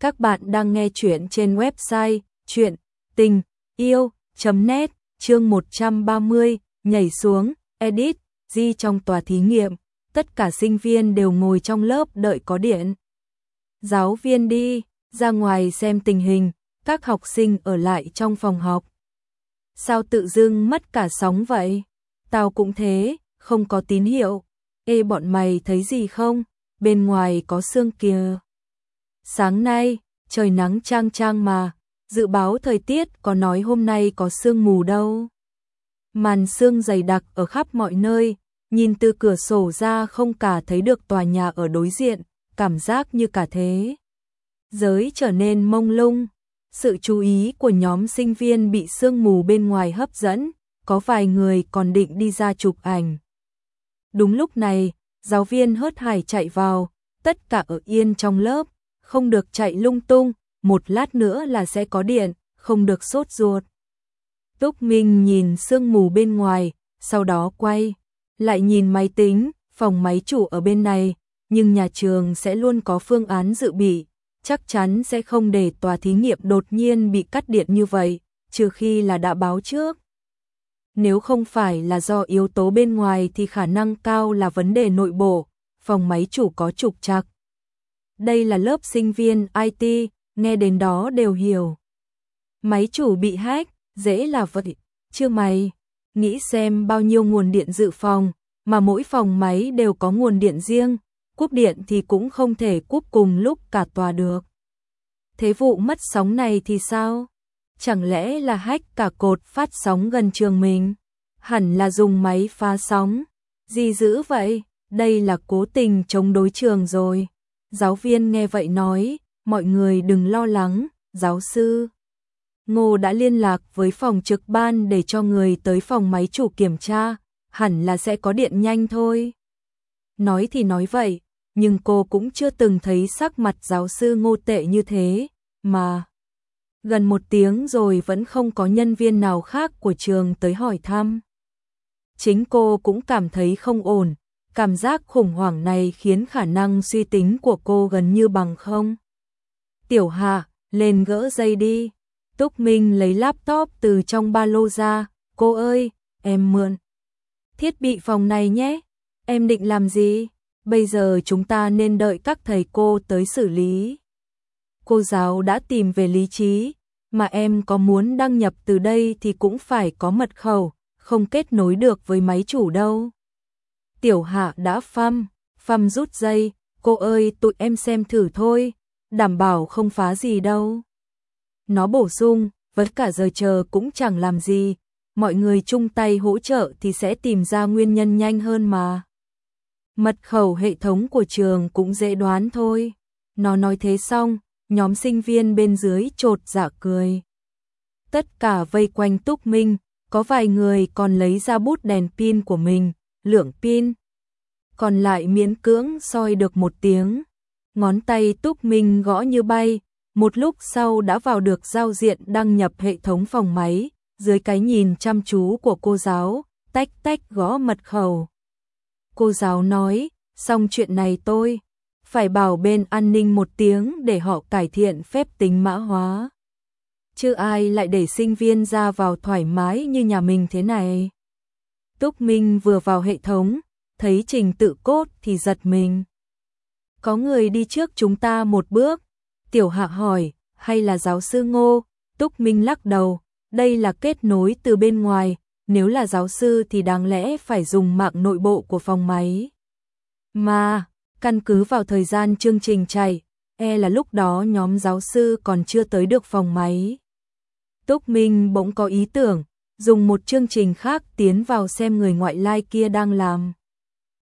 Các bạn đang nghe chuyện trên website chuyện tình yêu.net chương 130, nhảy xuống, edit, di trong tòa thí nghiệm. Tất cả sinh viên đều ngồi trong lớp đợi có điện. Giáo viên đi, ra ngoài xem tình hình, các học sinh ở lại trong phòng học. Sao tự dưng mất cả sóng vậy? Tao cũng thế, không có tín hiệu. Ê bọn mày thấy gì không? Bên ngoài có xương kìa. Sáng nay, trời nắng trang trang mà, dự báo thời tiết có nói hôm nay có sương mù đâu. Màn sương dày đặc ở khắp mọi nơi, nhìn từ cửa sổ ra không cả thấy được tòa nhà ở đối diện, cảm giác như cả thế. Giới trở nên mông lung, sự chú ý của nhóm sinh viên bị sương mù bên ngoài hấp dẫn, có vài người còn định đi ra chụp ảnh. Đúng lúc này, giáo viên hớt hải chạy vào, tất cả ở yên trong lớp, không được chạy lung tung, một lát nữa là sẽ có điện, không được sốt ruột. Túc Minh nhìn sương mù bên ngoài, sau đó quay, lại nhìn máy tính, phòng máy chủ ở bên này, nhưng nhà trường sẽ luôn có phương án dự bị, chắc chắn sẽ không để tòa thí nghiệm đột nhiên bị cắt điện như vậy, trừ khi là đã báo trước. Nếu không phải là do yếu tố bên ngoài thì khả năng cao là vấn đề nội bộ, phòng máy chủ có trục trặc. Đây là lớp sinh viên IT, nghe đến đó đều hiểu. Máy chủ bị hack, dễ là vậy, chưa mày, nghĩ xem bao nhiêu nguồn điện dự phòng, mà mỗi phòng máy đều có nguồn điện riêng, cúp điện thì cũng không thể cúp cùng lúc cả tòa được. Thế vụ mất sóng này thì sao? Chẳng lẽ là hack cả cột phát sóng gần trường mình? Hẳn là dùng máy phá sóng. Gì dữ vậy? Đây là cố tình chống đối trường rồi. Giáo viên nghe vậy nói, mọi người đừng lo lắng, giáo sư. Ngô đã liên lạc với phòng trực ban để cho người tới phòng máy chủ kiểm tra, hẳn là sẽ có điện nhanh thôi. Nói thì nói vậy, nhưng cô cũng chưa từng thấy sắc mặt giáo sư ngô tệ như thế, mà. Gần một tiếng rồi vẫn không có nhân viên nào khác của trường tới hỏi thăm. Chính cô cũng cảm thấy không ổn, cảm giác khủng hoảng này khiến khả năng suy tính của cô gần như bằng không. Tiểu Hà, lên gỡ dây đi. Túc Minh lấy laptop từ trong ba lô ra, cô ơi, em mượn. Thiết bị phòng này nhé, em định làm gì? Bây giờ chúng ta nên đợi các thầy cô tới xử lý. Cô giáo đã tìm về lý trí, mà em có muốn đăng nhập từ đây thì cũng phải có mật khẩu, không kết nối được với máy chủ đâu. Tiểu Hạ đã phăm, phăm rút dây, cô ơi tụi em xem thử thôi, đảm bảo không phá gì đâu. Nó bổ sung, vất cả giờ chờ cũng chẳng làm gì, mọi người chung tay hỗ trợ thì sẽ tìm ra nguyên nhân nhanh hơn mà. Mật khẩu hệ thống của trường cũng dễ đoán thôi. Nó nói thế xong, nhóm sinh viên bên dưới trột dạ cười. Tất cả vây quanh Túc Minh, có vài người còn lấy ra bút đèn pin của mình, lượng pin. Còn lại miễn cưỡng soi được một tiếng. Ngón tay Túc Minh gõ như bay, một lúc sau đã vào được giao diện đăng nhập hệ thống phòng máy, dưới cái nhìn chăm chú của cô giáo, tách tách gõ mật khẩu. Cô giáo nói, xong chuyện này tôi phải bảo bên an ninh một tiếng để họ cải thiện phép tính mã hóa. Chứ ai lại để sinh viên ra vào thoải mái như nhà mình thế này. Túc Minh vừa vào hệ thống, thấy trình tự cốt thì giật mình. Có người đi trước chúng ta một bước. Tiểu Hạ hỏi, hay là giáo sư Ngô? Túc Minh lắc đầu, đây là kết nối từ bên ngoài, nếu là giáo sư thì đáng lẽ phải dùng mạng nội bộ của phòng máy. Mà, căn cứ vào thời gian chương trình chạy, e là lúc đó nhóm giáo sư còn chưa tới được phòng máy. Túc Minh bỗng có ý tưởng, dùng một chương trình khác tiến vào xem người ngoại lai kia đang làm.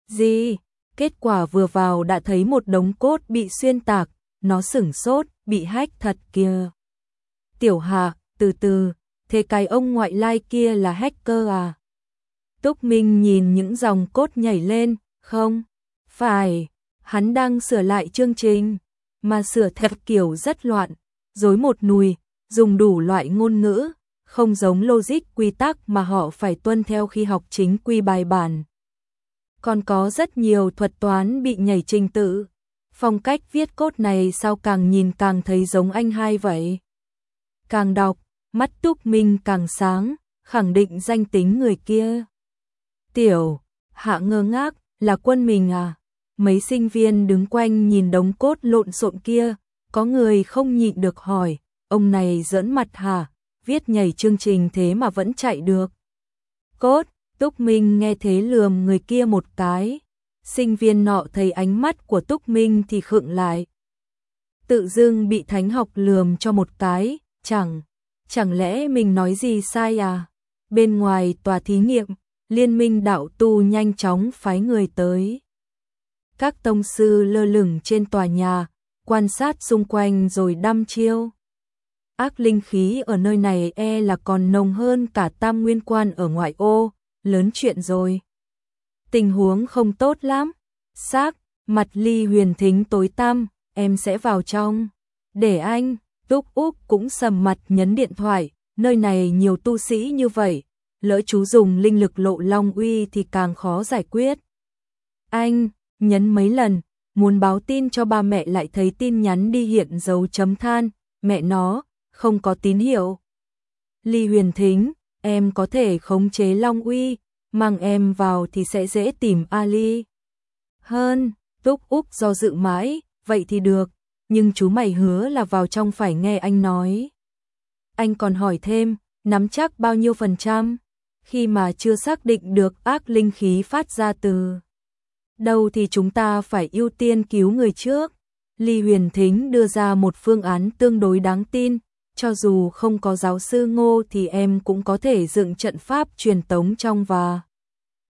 Gì? Kết quả vừa vào đã thấy một đống cốt bị xuyên tạc, nó sửng sốt, bị hách thật kia. Tiểu Hà, từ từ, thế cái ông ngoại lai kia là hacker à? Túc Minh nhìn những dòng cốt nhảy lên, không? Phải, hắn đang sửa lại chương trình, mà sửa thật kiểu rất loạn, dối một nùi, dùng đủ loại ngôn ngữ, không giống logic quy tắc mà họ phải tuân theo khi học chính quy bài bản. Còn có rất nhiều thuật toán bị nhảy trình tự. Phong cách viết cốt này sao càng nhìn càng thấy giống anh hai vậy? Càng đọc, mắt Túc Minh càng sáng, khẳng định danh tính người kia. Tiểu, hạ ngơ ngác, là quân mình à? Mấy sinh viên đứng quanh nhìn đống cốt lộn xộn kia, có người không nhịn được hỏi, ông này giỡn mặt hả? Viết nhảy chương trình thế mà vẫn chạy được. Cốt, Túc Minh nghe thế lườm người kia một cái. Sinh viên nọ thấy ánh mắt của Túc Minh thì khựng lại. Tự dưng bị thánh học lườm cho một cái, chẳng, chẳng lẽ mình nói gì sai à? Bên ngoài tòa thí nghiệm, liên minh đạo tu nhanh chóng phái người tới. Các tông sư lơ lửng trên tòa nhà, quan sát xung quanh rồi đăm chiêu. Ác linh khí ở nơi này e là còn nồng hơn cả tam nguyên quan ở ngoại ô, lớn chuyện rồi. Tình huống không tốt lắm. Xác, mặt ly huyền thính tối tăm, em sẽ vào trong. Để anh, Túc Úc cũng sầm mặt nhấn điện thoại, nơi này nhiều tu sĩ như vậy, lỡ chú dùng linh lực lộ long uy thì càng khó giải quyết. Anh, nhấn mấy lần, muốn báo tin cho ba mẹ lại thấy tin nhắn đi hiện dấu chấm than, mẹ nó, không có tín hiệu. Ly huyền thính, em có thể khống chế long uy, mang em vào thì sẽ dễ tìm Ali. Hơn, Túc Úc do dự mãi, vậy thì được, nhưng chú mày hứa là vào trong phải nghe anh nói. Anh còn hỏi thêm, nắm chắc bao nhiêu phần trăm? Khi mà chưa xác định được ác linh khí phát ra từ đâu thì chúng ta phải ưu tiên cứu người trước. Ly Huyền Thính đưa ra một phương án tương đối đáng tin, cho dù không có giáo sư Ngô thì em cũng có thể dựng trận pháp truyền tống trong và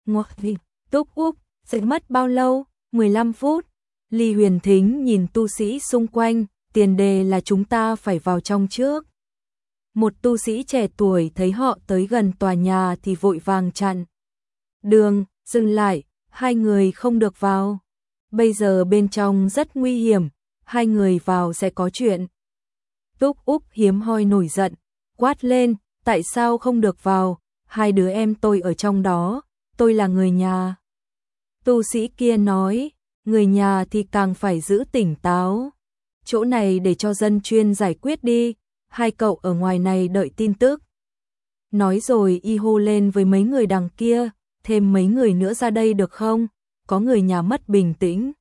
Ngọc Vinh, Túc úp, sẽ mất bao lâu? 15 phút. Ly Huyền Thính nhìn tu sĩ xung quanh, tiền đề là chúng ta phải vào trong trước. Một tu sĩ trẻ tuổi thấy họ tới gần tòa nhà thì vội vàng chặn. Đường, dừng lại, hai người không được vào. Bây giờ bên trong rất nguy hiểm, hai người vào sẽ có chuyện. Túc Úc hiếm hoi nổi giận, quát lên, tại sao không được vào, hai đứa em tôi ở trong đó, tôi là người nhà. Tu sĩ kia nói, người nhà thì càng phải giữ tỉnh táo. Chỗ này để cho dân chuyên giải quyết đi, hai cậu ở ngoài này đợi tin tức. Nói rồi y hô lên với mấy người đằng kia, thêm mấy người nữa ra đây được không? Có người nhà mất bình tĩnh.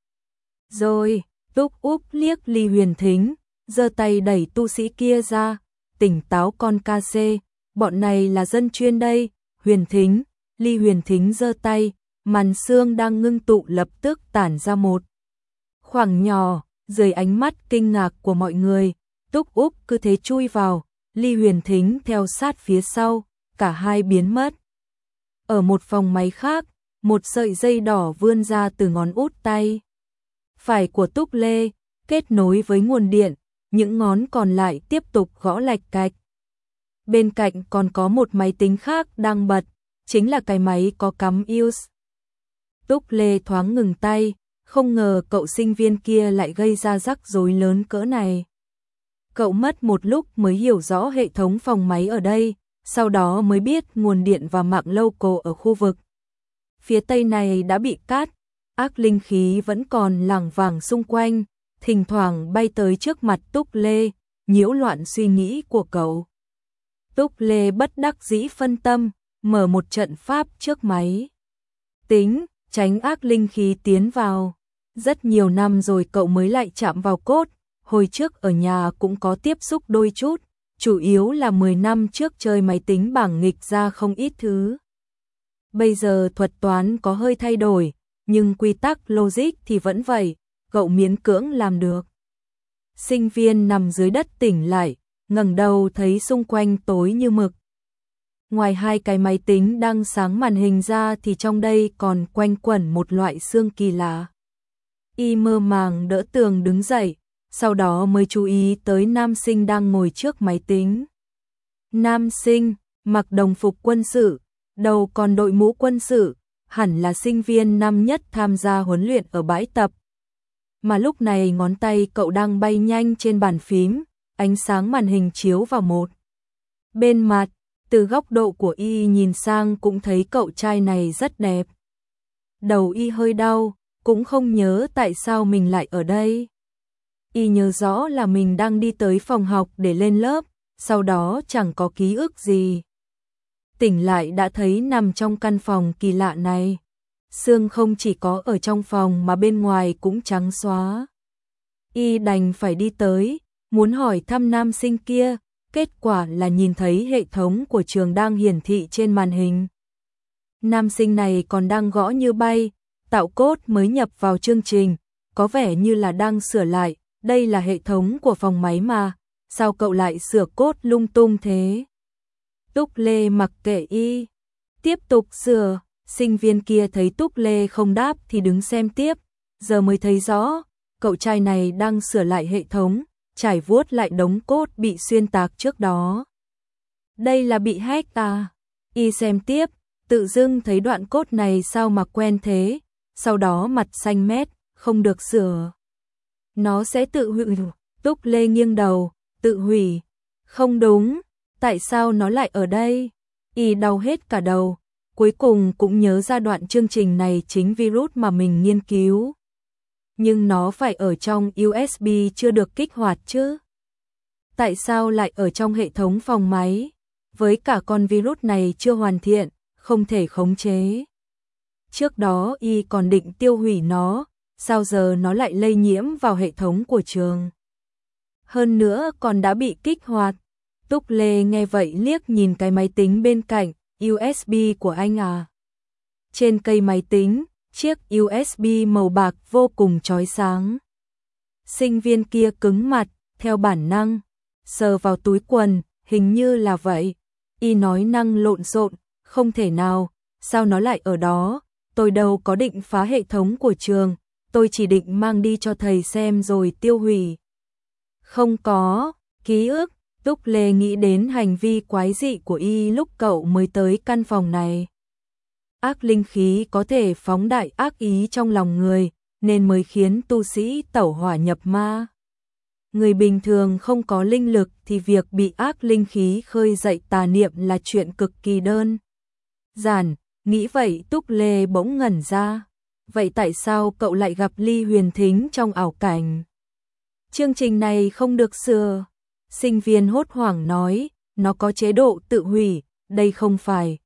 Rồi, Túc Úc liếc Ly Huyền Thính, giơ tay đẩy tu sĩ kia ra, tỉnh táo con ca xê, bọn này là dân chuyên đây, Huyền Thính, Ly Huyền Thính giơ tay, màn xương đang ngưng tụ lập tức tản ra một khoảng nhỏ, dưới ánh mắt kinh ngạc của mọi người, Túc Úc cứ thế chui vào, Ly Huyền Thính theo sát phía sau, cả hai biến mất. Ở một phòng máy khác, một sợi dây đỏ vươn ra từ ngón út tay. Phải của Túc Lê, kết nối với nguồn điện, những ngón còn lại tiếp tục gõ lạch cạch. Bên cạnh còn có một máy tính khác đang bật, chính là cái máy có cắm use. Túc Lê thoáng ngừng tay, không ngờ cậu sinh viên kia lại gây ra rắc rối lớn cỡ này. Cậu mất một lúc mới hiểu rõ hệ thống phòng máy ở đây, sau đó mới biết nguồn điện và mạng lâu cổ ở khu vực. Phía tây này đã bị cát, ác linh khí vẫn còn lảng vàng xung quanh, thỉnh thoảng bay tới trước mặt Túc Lê, nhiễu loạn suy nghĩ của cậu. Túc Lê bất đắc dĩ phân tâm, mở một trận pháp trước máy. Tính, tránh ác linh khí tiến vào. Rất nhiều năm rồi cậu mới lại chạm vào cốt, hồi trước ở nhà cũng có tiếp xúc đôi chút, chủ yếu là 10 năm trước chơi máy tính bảng nghịch ra không ít thứ. Bây giờ thuật toán có hơi thay đổi, nhưng quy tắc logic thì vẫn vậy, cậu miến cưỡng làm được. Sinh viên nằm dưới đất tỉnh lại, ngẩng đầu thấy xung quanh tối như mực. Ngoài hai cái máy tính đang sáng màn hình ra thì trong đây còn quanh quẩn một loại xương kỳ lạ. Y mơ màng đỡ tường đứng dậy, sau đó mới chú ý tới nam sinh đang ngồi trước máy tính. Nam sinh, mặc đồng phục quân sự, đầu còn đội mũ quân sự, hẳn là sinh viên năm nhất tham gia huấn luyện ở bãi tập. Mà lúc này ngón tay cậu đang bay nhanh trên bàn phím, ánh sáng màn hình chiếu vào một. Bên mặt, từ góc độ của y nhìn sang cũng thấy cậu trai này rất đẹp. Đầu y hơi đau, cũng không nhớ tại sao mình lại ở đây. Y nhớ rõ là mình đang đi tới phòng học để lên lớp, sau đó chẳng có ký ức gì. Tỉnh lại đã thấy nằm trong căn phòng kỳ lạ này. Sương không chỉ có ở trong phòng mà bên ngoài cũng trắng xóa. Y đành phải đi tới, muốn hỏi thăm nam sinh kia, kết quả là nhìn thấy hệ thống của trường đang hiển thị trên màn hình. Nam sinh này còn đang gõ như bay, tạo cốt mới nhập vào chương trình, có vẻ như là đang sửa lại, đây là hệ thống của phòng máy mà, sao cậu lại sửa cốt lung tung thế? Túc Lê mặc kệ y, tiếp tục sửa, sinh viên kia thấy Túc Lê không đáp thì đứng xem tiếp, giờ mới thấy rõ, cậu trai này đang sửa lại hệ thống, trải vuốt lại đống cốt bị xuyên tạc trước đó. Đây là bị hack à? Y xem tiếp, tự dưng thấy đoạn cốt này sao mà quen thế, sau đó mặt xanh mét, không được sửa. Nó sẽ tự hủy. Túc Lê nghiêng đầu, tự hủy. Không đúng, tại sao nó lại ở đây? Y đau hết cả đầu, cuối cùng cũng nhớ ra đoạn chương trình này chính virus mà mình nghiên cứu. Nhưng nó phải ở trong USB chưa được kích hoạt chứ. Tại sao lại ở trong hệ thống phòng máy? Với cả con virus này chưa hoàn thiện, không thể khống chế. Trước đó y còn định tiêu hủy nó, sao giờ nó lại lây nhiễm vào hệ thống của trường. Hơn nữa còn đã bị kích hoạt. Túc Lê nghe vậy liếc nhìn cái máy tính bên cạnh, USB của anh à. Trên cây máy tính, chiếc USB màu bạc vô cùng chói sáng. Sinh viên kia cứng mặt, theo bản năng, sờ vào túi quần, hình như là vậy. Y nói năng lộn xộn, không thể nào, sao nó lại ở đó, tôi đâu có định phá hệ thống của trường, tôi chỉ định mang đi cho thầy xem rồi tiêu hủy. Không có, ký ức, Túc Lê nghĩ đến hành vi quái dị của y lúc cậu mới tới căn phòng này. Ác linh khí có thể phóng đại ác ý trong lòng người, nên mới khiến tu sĩ tẩu hỏa nhập ma. Người bình thường không có linh lực thì việc bị ác linh khí khơi dậy tà niệm là chuyện cực kỳ đơn. Giản, nghĩ vậy Túc Lê bỗng ngẩn ra. Vậy tại sao cậu lại gặp Ly Huyền Thính trong ảo cảnh? Chương trình này không được sửa. Sinh viên hốt hoảng nói, nó có chế độ tự hủy, đây không phải.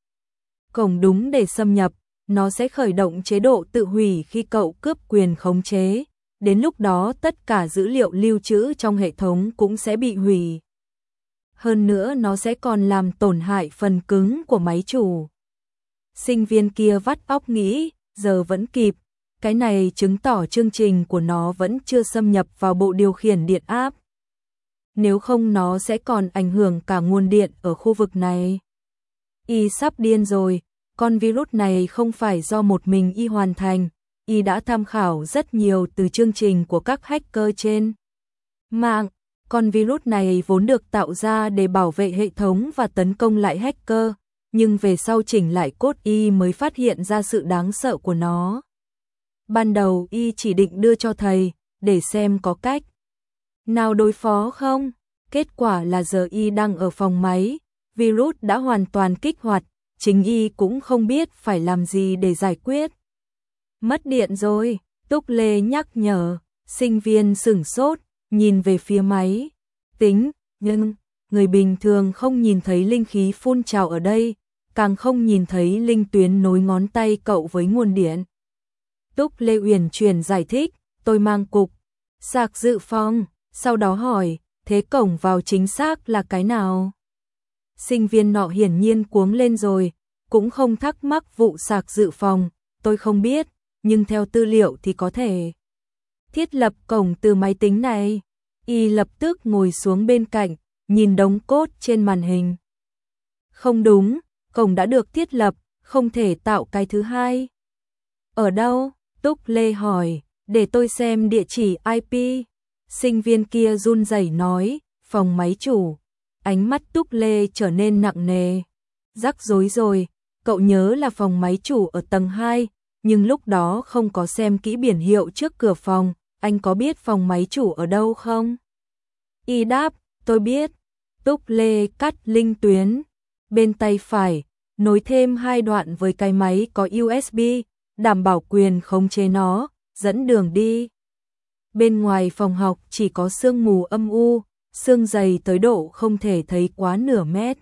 Cổng đúng để xâm nhập, nó sẽ khởi động chế độ tự hủy khi cậu cướp quyền khống chế. Đến lúc đó tất cả dữ liệu lưu trữ trong hệ thống cũng sẽ bị hủy. Hơn nữa nó sẽ còn làm tổn hại phần cứng của máy chủ. Sinh viên kia vắt óc nghĩ, giờ vẫn kịp. Cái này chứng tỏ chương trình của nó vẫn chưa xâm nhập vào bộ điều khiển điện áp. Nếu không nó sẽ còn ảnh hưởng cả nguồn điện ở khu vực này. Y sắp điên rồi, con virus này không phải do một mình Y hoàn thành, Y đã tham khảo rất nhiều từ chương trình của các hacker trên mạng. Con virus này vốn được tạo ra để bảo vệ hệ thống và tấn công lại hacker, nhưng về sau chỉnh lại cốt Y mới phát hiện ra sự đáng sợ của nó. Ban đầu Y chỉ định đưa cho thầy, để xem có cách nào đối phó không. Kết quả là giờ Y đang ở phòng máy, virus đã hoàn toàn kích hoạt, chính Y cũng không biết phải làm gì để giải quyết. Mất điện rồi, Túc Lê nhắc nhở, sinh viên sửng sốt, nhìn về phía máy. Tính, nhưng, người bình thường không nhìn thấy linh khí phun trào ở đây, càng không nhìn thấy linh tuyến nối ngón tay cậu với nguồn điện. Túc Lê Uyển truyền giải thích, tôi mang cục, sạc dự phòng, sau đó hỏi, thế cổng vào chính xác là cái nào? Sinh viên nọ hiển nhiên cuống lên rồi, cũng không thắc mắc vụ sạc dự phòng, tôi không biết, nhưng theo tư liệu thì có thể thiết lập cổng từ máy tính này. Y lập tức ngồi xuống bên cạnh, nhìn đống cốt trên màn hình. Không đúng, cổng đã được thiết lập, không thể tạo cái thứ hai. Ở đâu? Túc Lê hỏi, để tôi xem địa chỉ IP. Sinh viên kia run rẩy nói, phòng máy chủ. Ánh mắt Túc Lê trở nên nặng nề. Rắc rối rồi, cậu nhớ là phòng máy chủ ở tầng 2, nhưng lúc đó không có xem kỹ biển hiệu trước cửa phòng, anh có biết phòng máy chủ ở đâu không? Y đáp, tôi biết. Túc Lê cắt linh tuyến. Bên tay phải, nối thêm hai đoạn với cái máy có USB, đảm bảo quyền khống chế nó, dẫn đường đi. Bên ngoài phòng học chỉ có sương mù âm u, sương dày tới độ không thể thấy quá nửa mét.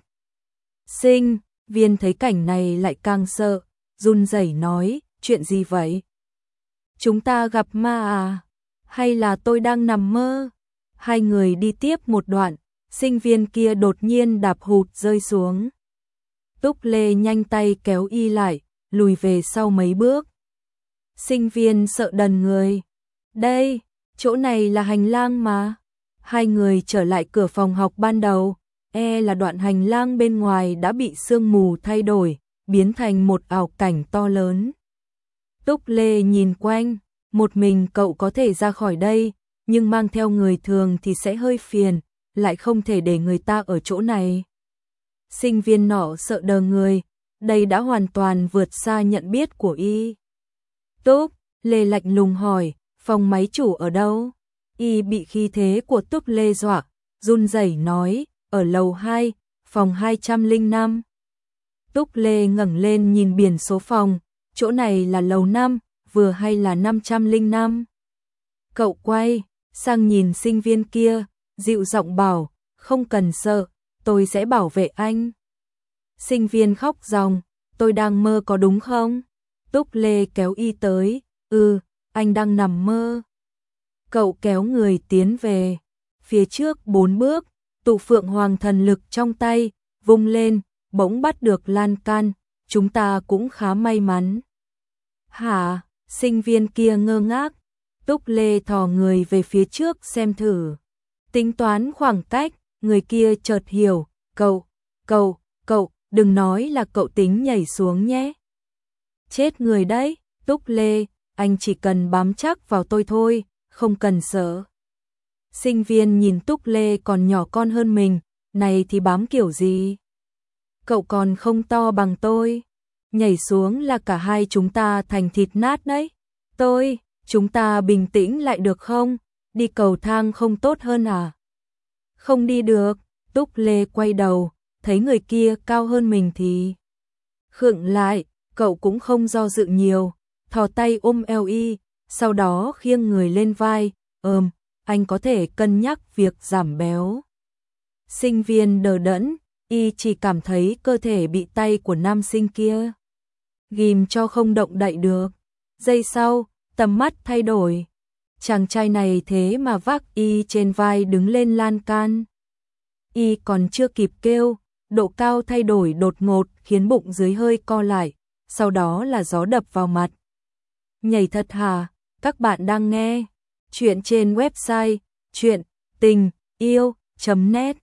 Sinh, viên thấy cảnh này lại càng sợ, run rẩy nói, chuyện gì vậy? Chúng ta gặp ma à? Hay là tôi đang nằm mơ? Hai người đi tiếp một đoạn, sinh viên kia đột nhiên đạp hụt rơi xuống. Túc Lê nhanh tay kéo y lại, lùi về sau mấy bước. Sinh viên sợ đần người. Đây, chỗ này là hành lang mà. Hai người trở lại cửa phòng học ban đầu, e là đoạn hành lang bên ngoài đã bị sương mù thay đổi, biến thành một ảo cảnh to lớn. Túc Lê nhìn quanh, một mình cậu có thể ra khỏi đây, nhưng mang theo người thường thì sẽ hơi phiền, lại không thể để người ta ở chỗ này. Sinh viên nọ sợ đờ người, đây đã hoàn toàn vượt xa nhận biết của y. Túc, Lê lạnh lùng hỏi, phòng máy chủ ở đâu? Y bị khí thế của Túc Lê dọa, run rẩy nói, ở lầu 2, phòng 205. Túc Lê ngẩng lên nhìn biển số phòng, chỗ này là lầu 5, vừa hay là 505. Cậu quay, sang nhìn sinh viên kia, dịu giọng bảo, không cần sợ, tôi sẽ bảo vệ anh. Sinh viên khóc ròng, tôi đang mơ có đúng không? Túc Lê kéo y tới, ừ, anh đang nằm mơ. Cậu kéo người tiến về, phía trước bốn bước, tụ phượng hoàng thần lực trong tay, vung lên, bỗng bắt được lan can, chúng ta cũng khá may mắn. Hả, sinh viên kia ngơ ngác, Túc Lê thò người về phía trước xem thử. Tính toán khoảng cách, người kia chợt hiểu, cậu, cậu, cậu, đừng nói là cậu tính nhảy xuống nhé. Chết người đấy, Túc Lê, anh chỉ cần bám chắc vào tôi thôi, không cần sợ. Sinh viên nhìn Túc Lê còn nhỏ con hơn mình, này thì bám kiểu gì? Cậu còn không to bằng tôi. Nhảy xuống là cả hai chúng ta thành thịt nát đấy. Tôi, chúng ta bình tĩnh lại được không? Đi cầu thang không tốt hơn à? Không đi được, Túc Lê quay đầu, thấy người kia cao hơn mình thì... Khựng lại, cậu cũng không do dự nhiều, thò tay ôm eo y, sau đó khiêng người lên vai, ờm, anh có thể cân nhắc việc giảm béo. Sinh viên đờ đẫn, y chỉ cảm thấy cơ thể bị tay của nam sinh kia ghim cho không động đậy được. Giây sau, tầm mắt thay đổi. Chàng trai này thế mà vác y trên vai đứng lên lan can. Y còn chưa kịp kêu, độ cao thay đổi đột ngột khiến bụng dưới hơi co lại, sau đó là gió đập vào mặt. Nhảy thật hà, các bạn đang nghe chuyện trên website chuyện tình yêu.net